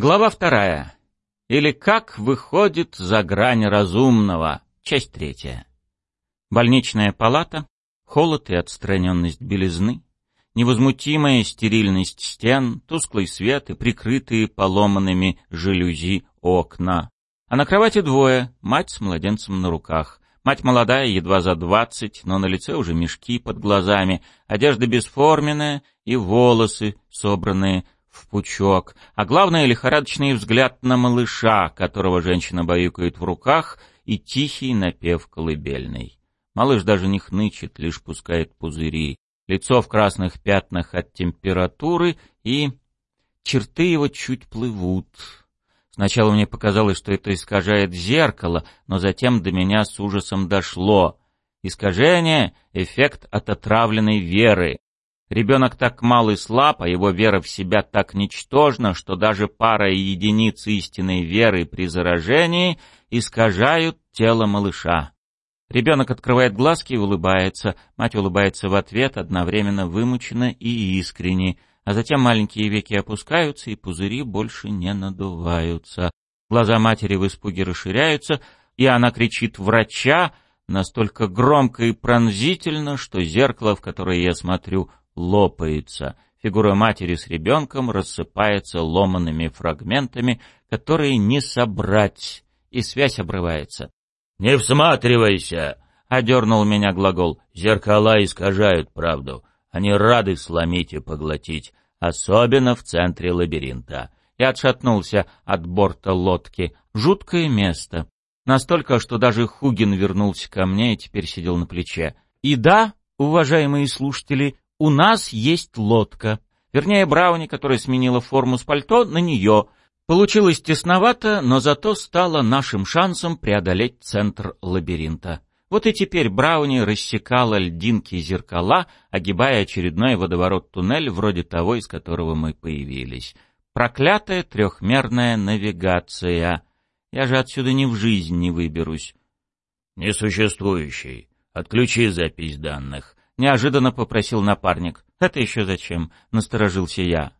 Глава вторая. Или как выходит за грань разумного. Часть третья. Больничная палата, холод и отстраненность белизны, невозмутимая стерильность стен, тусклый свет и прикрытые поломанными жалюзи окна. А на кровати двое, мать с младенцем на руках. Мать молодая, едва за двадцать, но на лице уже мешки под глазами, одежда бесформенная и волосы, собранные в пучок, а главное — лихорадочный взгляд на малыша, которого женщина баюкает в руках, и тихий напев колыбельный. Малыш даже не хнычет, лишь пускает пузыри. Лицо в красных пятнах от температуры, и черты его чуть плывут. Сначала мне показалось, что это искажает зеркало, но затем до меня с ужасом дошло. Искажение — эффект от отравленной веры. Ребенок так мал и слаб, а его вера в себя так ничтожна, что даже пара единиц истинной веры при заражении искажают тело малыша. Ребенок открывает глазки и улыбается, мать улыбается в ответ, одновременно вымученно и искренне, а затем маленькие веки опускаются, и пузыри больше не надуваются. Глаза матери в испуге расширяются, и она кричит «Врача!» настолько громко и пронзительно, что зеркало, в которое я смотрю, лопается. Фигура матери с ребенком рассыпается ломанными фрагментами, которые не собрать, и связь обрывается. «Не всматривайся!» — одернул меня глагол. «Зеркала искажают правду. Они рады сломить и поглотить, особенно в центре лабиринта». Я отшатнулся от борта лодки. Жуткое место. Настолько, что даже Хугин вернулся ко мне и теперь сидел на плече. И да, уважаемые слушатели, у нас есть лодка. Вернее, Брауни, которая сменила форму с пальто, на нее. Получилось тесновато, но зато стало нашим шансом преодолеть центр лабиринта. Вот и теперь Брауни рассекала льдинки и зеркала, огибая очередной водоворот-туннель, вроде того, из которого мы появились. Проклятая трехмерная навигация. Я же отсюда ни в жизнь не выберусь. Несуществующий. Отключи запись данных. Неожиданно попросил напарник. «Это еще зачем?» — насторожился я.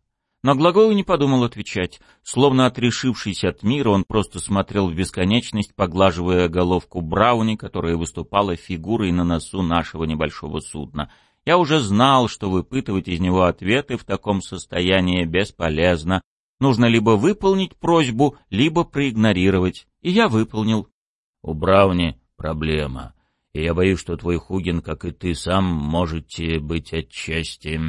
Но глагол не подумал отвечать. Словно отрешившись от мира, он просто смотрел в бесконечность, поглаживая головку Брауни, которая выступала фигурой на носу нашего небольшого судна. Я уже знал, что выпытывать из него ответы в таком состоянии бесполезно. Нужно либо выполнить просьбу, либо проигнорировать. И я выполнил. «У Брауни проблема», и я боюсь, что твой Хугин, как и ты сам, можете быть отчасти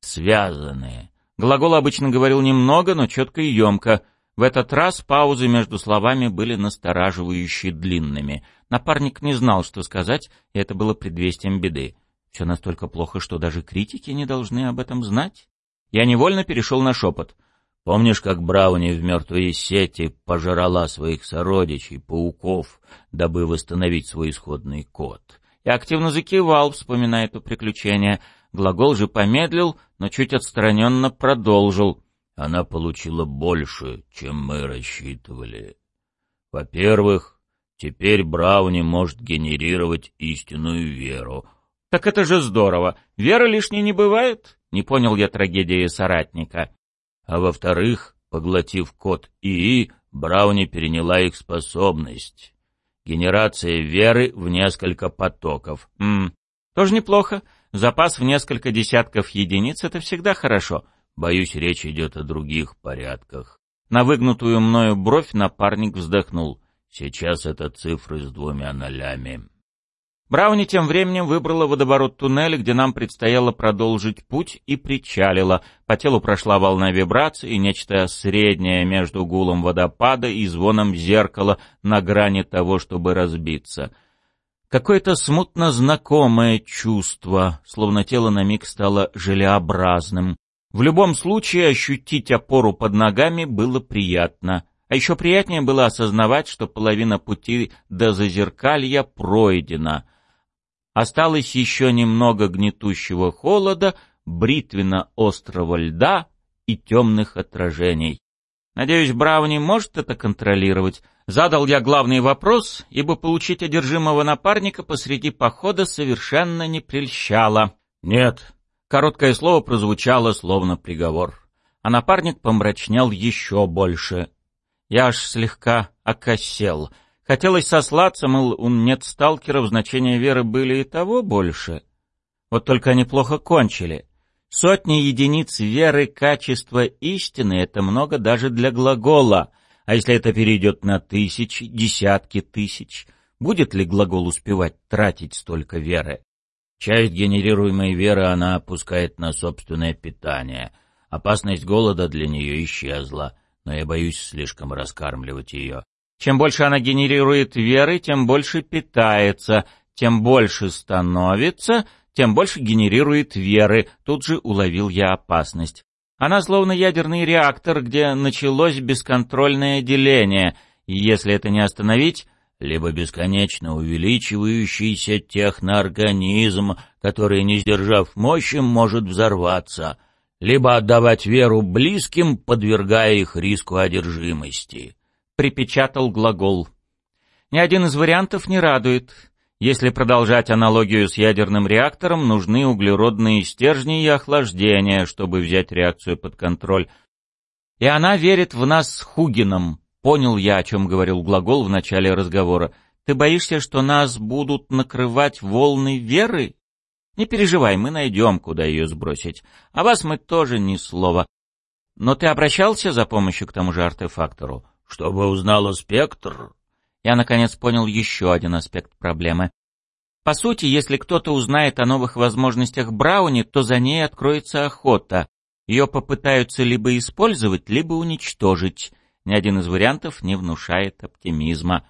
связаны. Глагол обычно говорил немного, но четко и емко. В этот раз паузы между словами были настораживающе длинными. Напарник не знал, что сказать, и это было предвестием беды. Все настолько плохо, что даже критики не должны об этом знать. Я невольно перешел на шепот. Помнишь, как Брауни в мертвые сети пожрала своих сородичей, пауков, дабы восстановить свой исходный код? И активно закивал, вспоминая это приключение. Глагол же помедлил, но чуть отстраненно продолжил. Она получила больше, чем мы рассчитывали. Во-первых, теперь Брауни может генерировать истинную веру. Так это же здорово. Вера лишней не бывает? Не понял я трагедии соратника а во-вторых, поглотив код ИИ, Брауни переняла их способность. Генерация веры в несколько потоков. Ммм, тоже неплохо. Запас в несколько десятков единиц — это всегда хорошо. Боюсь, речь идет о других порядках. На выгнутую мною бровь напарник вздохнул. Сейчас это цифры с двумя нолями. Брауни тем временем выбрала водоворот туннеля, где нам предстояло продолжить путь, и причалила. По телу прошла волна вибраций, и нечто среднее между гулом водопада и звоном зеркала на грани того, чтобы разбиться. Какое-то смутно знакомое чувство, словно тело на миг стало желеобразным. В любом случае ощутить опору под ногами было приятно. А еще приятнее было осознавать, что половина пути до зазеркалья пройдена — Осталось еще немного гнетущего холода, бритвенно-острого льда и темных отражений. Надеюсь, Брауни может это контролировать. Задал я главный вопрос, ибо получить одержимого напарника посреди похода совершенно не прельщало. «Нет». Короткое слово прозвучало, словно приговор. а напарник помрачнел еще больше. Я аж слегка окосел. Хотелось сослаться, мол, у нет сталкеров значения веры были и того больше. Вот только они плохо кончили. Сотни единиц веры, качества истины — это много даже для глагола. А если это перейдет на тысячи, десятки тысяч, будет ли глагол успевать тратить столько веры? Часть генерируемой веры она опускает на собственное питание. Опасность голода для нее исчезла, но я боюсь слишком раскармливать ее. Чем больше она генерирует веры, тем больше питается, тем больше становится, тем больше генерирует веры. Тут же уловил я опасность. Она словно ядерный реактор, где началось бесконтрольное деление, и если это не остановить, либо бесконечно увеличивающийся техноорганизм, который, не сдержав мощи, может взорваться, либо отдавать веру близким, подвергая их риску одержимости. Припечатал глагол. Ни один из вариантов не радует. Если продолжать аналогию с ядерным реактором, нужны углеродные стержни и охлаждение, чтобы взять реакцию под контроль. И она верит в нас с Хугином, Понял я, о чем говорил глагол в начале разговора. Ты боишься, что нас будут накрывать волны веры? Не переживай, мы найдем, куда ее сбросить. А вас мы тоже ни слова. Но ты обращался за помощью к тому же артефактору? Чтобы узнала спектр? Я, наконец, понял еще один аспект проблемы. По сути, если кто-то узнает о новых возможностях Брауни, то за ней откроется охота. Ее попытаются либо использовать, либо уничтожить. Ни один из вариантов не внушает оптимизма.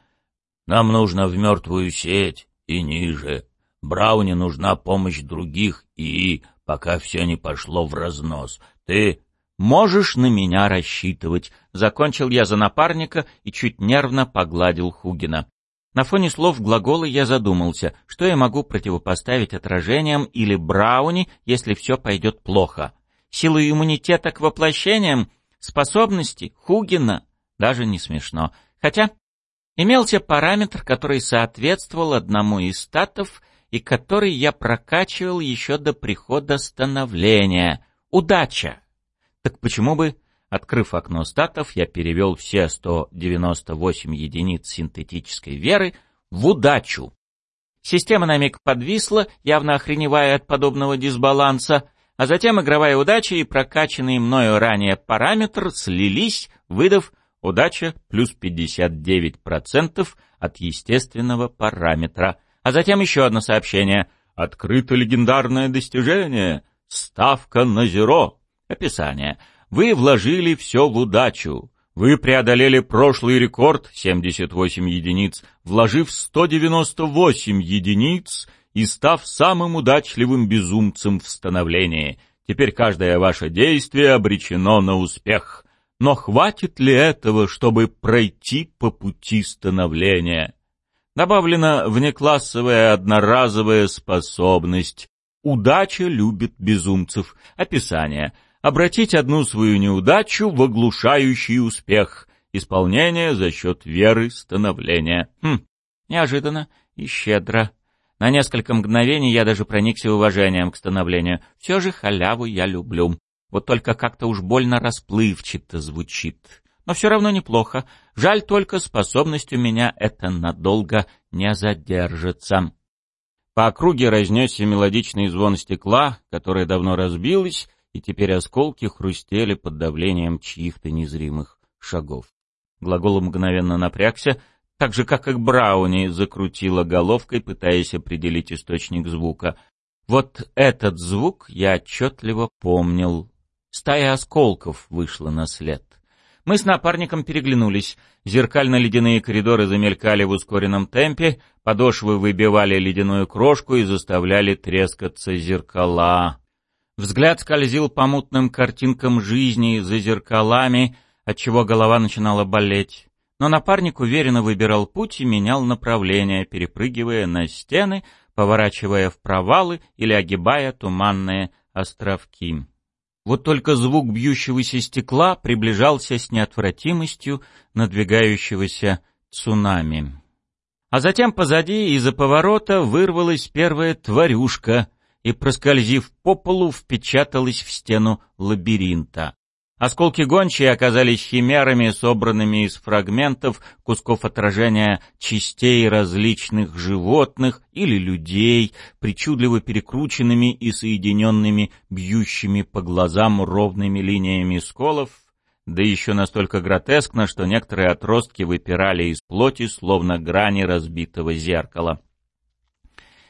«Нам нужно в мертвую сеть и ниже. Брауне нужна помощь других и, пока все не пошло в разнос. Ты можешь на меня рассчитывать», — закончил я за напарника и чуть нервно погладил Хугина. На фоне слов глагола я задумался, что я могу противопоставить отражениям или Брауни, если все пойдет плохо. Силу иммунитета к воплощениям Способности Хугина даже не смешно. Хотя имелся параметр, который соответствовал одному из статов и который я прокачивал еще до прихода становления. Удача! Так почему бы, открыв окно статов, я перевел все 198 единиц синтетической веры в удачу? Система на миг подвисла, явно охреневая от подобного дисбаланса, а затем игровая удача и прокачанный мною ранее параметр слились, выдав удача плюс 59% от естественного параметра. А затем еще одно сообщение. Открыто легендарное достижение. Ставка на зеро. Описание. Вы вложили все в удачу. Вы преодолели прошлый рекорд 78 единиц, вложив 198 единиц и став самым удачливым безумцем в становлении. Теперь каждое ваше действие обречено на успех. Но хватит ли этого, чтобы пройти по пути становления? Добавлена внеклассовая одноразовая способность. Удача любит безумцев. Описание. Обратить одну свою неудачу в оглушающий успех. Исполнение за счет веры становления. Хм, неожиданно и щедро. На несколько мгновений я даже проникся уважением к становлению. Все же халяву я люблю. Вот только как-то уж больно расплывчато звучит. Но все равно неплохо. Жаль только, способность у меня это надолго не задержится. По округе разнесся мелодичный звон стекла, которое давно разбилось, и теперь осколки хрустели под давлением чьих-то незримых шагов. Глагол мгновенно напрягся — так же, как и Брауни закрутила головкой, пытаясь определить источник звука. Вот этот звук я отчетливо помнил. Стая осколков вышла на след. Мы с напарником переглянулись. Зеркально-ледяные коридоры замелькали в ускоренном темпе, подошвы выбивали ледяную крошку и заставляли трескаться зеркала. Взгляд скользил по мутным картинкам жизни за зеркалами, отчего голова начинала болеть но напарник уверенно выбирал путь и менял направление, перепрыгивая на стены, поворачивая в провалы или огибая туманные островки. Вот только звук бьющегося стекла приближался с неотвратимостью надвигающегося цунами. А затем позади из-за поворота вырвалась первая тварюшка и, проскользив по полу, впечаталась в стену лабиринта. Осколки гончие оказались химерами, собранными из фрагментов, кусков отражения частей различных животных или людей, причудливо перекрученными и соединенными бьющими по глазам ровными линиями сколов, да еще настолько гротескно, что некоторые отростки выпирали из плоти, словно грани разбитого зеркала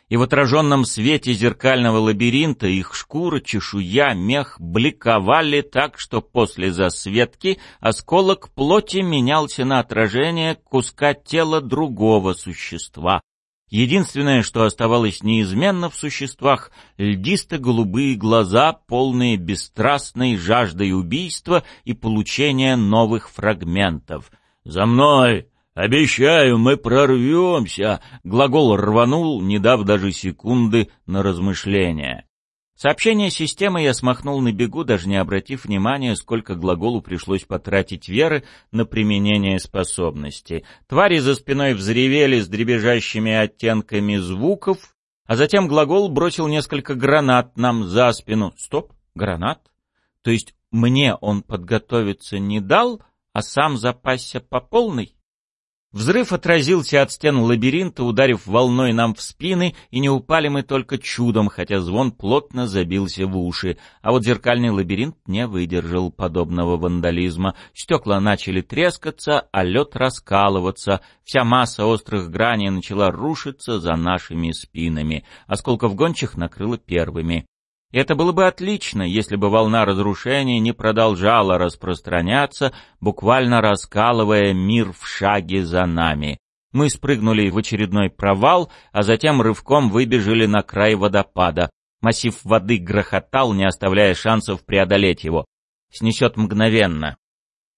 и в отраженном свете зеркального лабиринта их шкура, чешуя, мех бликовали так, что после засветки осколок плоти менялся на отражение куска тела другого существа. Единственное, что оставалось неизменно в существах — льдисто-голубые глаза, полные бесстрастной жаждой убийства и получения новых фрагментов. «За мной!» «Обещаю, мы прорвемся!» Глагол рванул, не дав даже секунды на размышление. Сообщение системы я смахнул на бегу, даже не обратив внимания, сколько глаголу пришлось потратить веры на применение способности. Твари за спиной взревели с дребезжащими оттенками звуков, а затем глагол бросил несколько гранат нам за спину. Стоп, гранат? То есть мне он подготовиться не дал, а сам запасся по полной? Взрыв отразился от стен лабиринта, ударив волной нам в спины, и не упали мы только чудом, хотя звон плотно забился в уши. А вот зеркальный лабиринт не выдержал подобного вандализма. Стекла начали трескаться, а лед раскалываться. Вся масса острых граней начала рушиться за нашими спинами. Осколков гончих накрыло первыми. Это было бы отлично, если бы волна разрушения не продолжала распространяться, буквально раскалывая мир в шаге за нами. Мы спрыгнули в очередной провал, а затем рывком выбежали на край водопада. Массив воды грохотал, не оставляя шансов преодолеть его. Снесет мгновенно.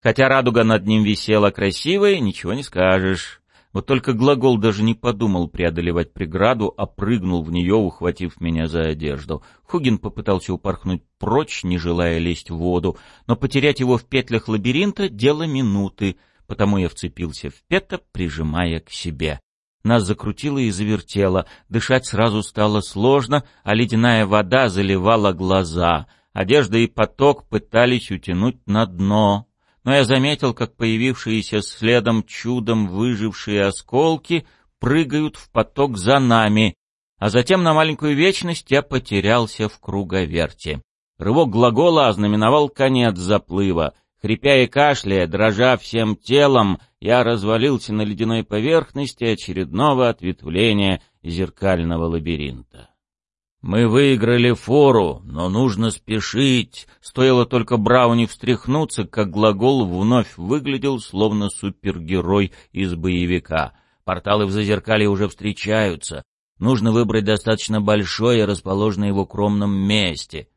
Хотя радуга над ним висела красивой, ничего не скажешь. Вот только глагол даже не подумал преодолевать преграду, а прыгнул в нее, ухватив меня за одежду. Хугин попытался упорхнуть прочь, не желая лезть в воду, но потерять его в петлях лабиринта — дело минуты, потому я вцепился в пета, прижимая к себе. Нас закрутило и завертело, дышать сразу стало сложно, а ледяная вода заливала глаза. Одежда и поток пытались утянуть на дно но я заметил, как появившиеся следом чудом выжившие осколки прыгают в поток за нами, а затем на маленькую вечность я потерялся в круговерте. Рывок глагола ознаменовал конец заплыва. Хрипя и кашляя, дрожа всем телом, я развалился на ледяной поверхности очередного ответвления зеркального лабиринта. Мы выиграли фору, но нужно спешить. Стоило только Брауни встряхнуться, как глагол вновь выглядел словно супергерой из боевика. Порталы в зазеркалье уже встречаются. Нужно выбрать достаточно большое, расположенное в укромном месте.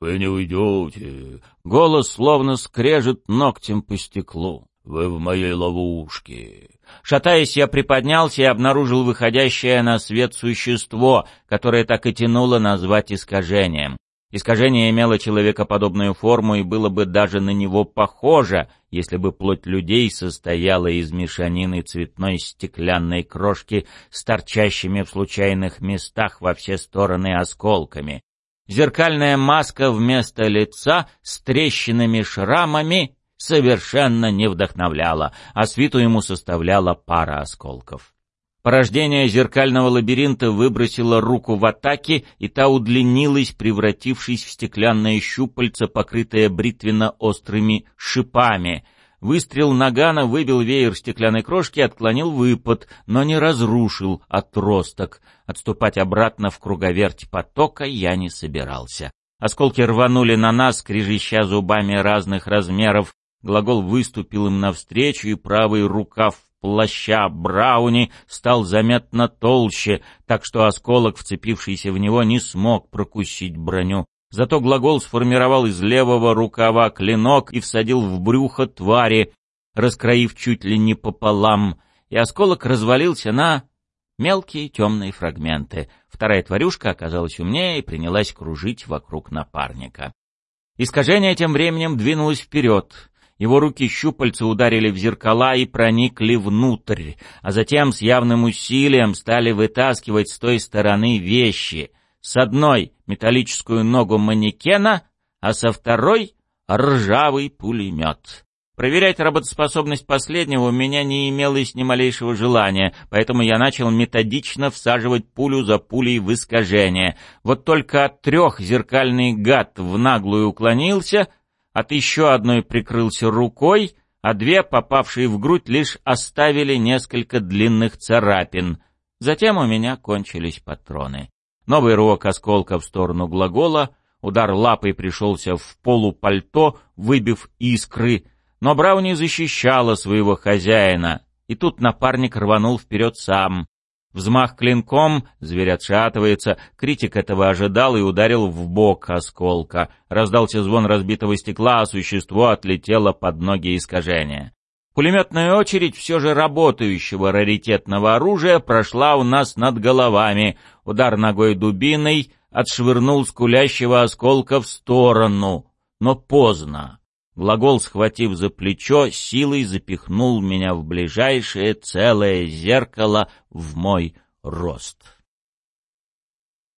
«Вы не уйдете!» Голос словно скрежет ногтем по стеклу. «Вы в моей ловушке!» Шатаясь, я приподнялся и обнаружил выходящее на свет существо, которое так и тянуло назвать искажением. Искажение имело человекоподобную форму и было бы даже на него похоже, если бы плоть людей состояла из мешанины цветной стеклянной крошки с торчащими в случайных местах во все стороны осколками. Зеркальная маска вместо лица с трещинами шрамами совершенно не вдохновляло, а свиту ему составляла пара осколков. Порождение зеркального лабиринта выбросило руку в атаке, и та удлинилась, превратившись в стеклянное щупальце, покрытое бритвенно-острыми шипами. Выстрел нагана выбил веер стеклянной крошки отклонил выпад, но не разрушил отросток. Отступать обратно в круговерть потока я не собирался. Осколки рванули на нас, скрежеща зубами разных размеров, Глагол выступил им навстречу, и правый рукав плаща Брауни стал заметно толще, так что осколок, вцепившийся в него, не смог прокусить броню. Зато глагол сформировал из левого рукава клинок и всадил в брюхо твари, раскроив чуть ли не пополам, и осколок развалился на мелкие темные фрагменты. Вторая тварюшка оказалась умнее и принялась кружить вокруг напарника. Искажение тем временем двинулось вперед. Его руки-щупальца ударили в зеркала и проникли внутрь, а затем с явным усилием стали вытаскивать с той стороны вещи. С одной — металлическую ногу манекена, а со второй ржавый пулемет. Проверять работоспособность последнего у меня не имелось ни малейшего желания, поэтому я начал методично всаживать пулю за пулей в искажение. Вот только от трех зеркальный гад в наглую уклонился, от еще одной прикрылся рукой, а две, попавшие в грудь, лишь оставили несколько длинных царапин. Затем у меня кончились патроны. Новый рывок осколка в сторону глагола, удар лапой пришелся в полупальто, выбив искры, но Брауни защищала своего хозяина, и тут напарник рванул вперед сам. Взмах клинком, зверь отшатывается, критик этого ожидал и ударил в бок осколка. Раздался звон разбитого стекла, а существо отлетело под ноги искажения. Пулеметная очередь все же работающего раритетного оружия прошла у нас над головами. Удар ногой дубиной отшвырнул скулящего осколка в сторону, но поздно. Глагол, схватив за плечо, силой запихнул меня в ближайшее целое зеркало в мой рост.